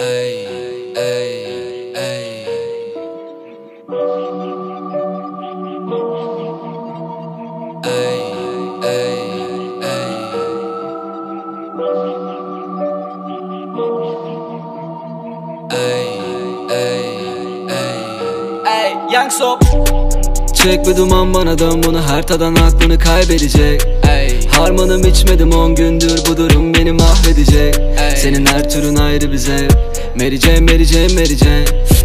Ey, ey, ey. Ey, ey, ey. Ey, ey, ey. Ey, Young Soap. Çek bir duman bana dön bunu her tadan aklını kaybedecek Ey. Harmanım içmedim on gündür bu durum beni mahvedecek Ey. Senin her türün ayrı Mary Jane, Mary Jane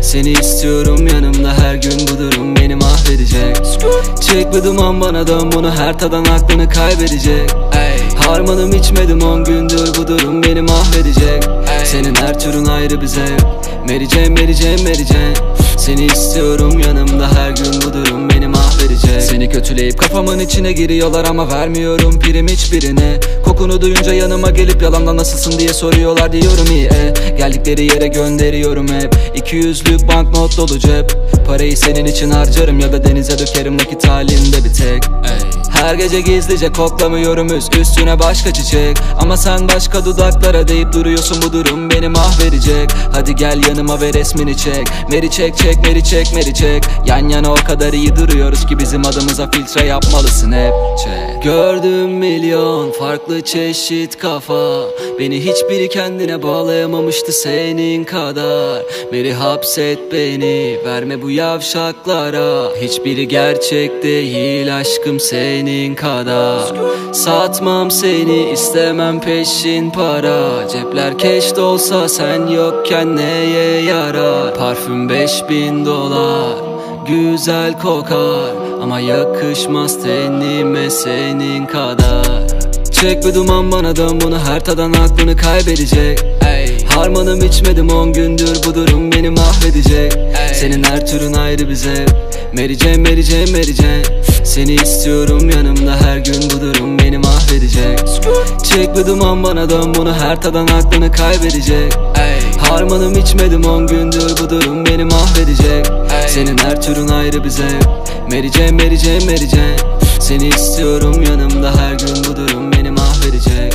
Seni istiyorum yanımda her gün bu durum beni mahvedecek. Çek bir duman bana dön bunu her tadan aklını kaybedecek. Harmanım içmedim on gündür bu durum beni mahvedecek. Senin her türün ayrı Mary Jane, Mary Jane Seni istiyorum yanımda her gün bu durum kötüleyip kafamın içine giriyorlar ama vermiyorum prim hiçbirine. Kokunu duyunca yanıma gelip yalanla nasılsın diye soruyorlar diyorum iyi e. Geldikleri yere gönderiyorum hep. 200'lük banknot dolu cep. Parayı senin için harcarım ya da denize dökerim nakit halinde bir tek her gece gizlice koklamıyorum üst üstüne başka çiçek. Ama sen başka dudaklara deyip duruyorsun bu durum beni mahvedecek. Hadi gel yanıma ve resmini çek. Meri çek çek meri çek meri çek. Yan yana o kadar iyi duruyoruz ki bizim adımıza filtre yapmalısın hep. Çek. Gördüm milyon farklı çeşit kafa. Beni hiçbiri kendine bağlayamamıştı senin kadar. Meri hapset beni verme bu yavşaklara. Hiçbiri gerçek değil aşkım senin kadar Satmam seni istemem peşin para. Cepler keş olsa sen yokken neye yarar? Parfüm 5000 dolar güzel kokar. Ama yakışmaz tenime senin kadar. Çek bir duman bana dön bunu. Her tadan aklını kaybedecek. Ey. Harmanım içmedim on gündür bu durum beni mahvedecek. Ey. Senin her türün ayrı bir zevk Mary Jane, Seni istiyorum yanımda her gün bu durum beni mahvedecek Çek bir duman bana dön bunu her tadan aklını kaybedecek. Harmanım içmedim on gündür bu durum beni mahvedecek. Senin her türün ayrı Mary Jane, Mary Jane Seni istiyorum yanımda her gün bu durum beni mahvedecek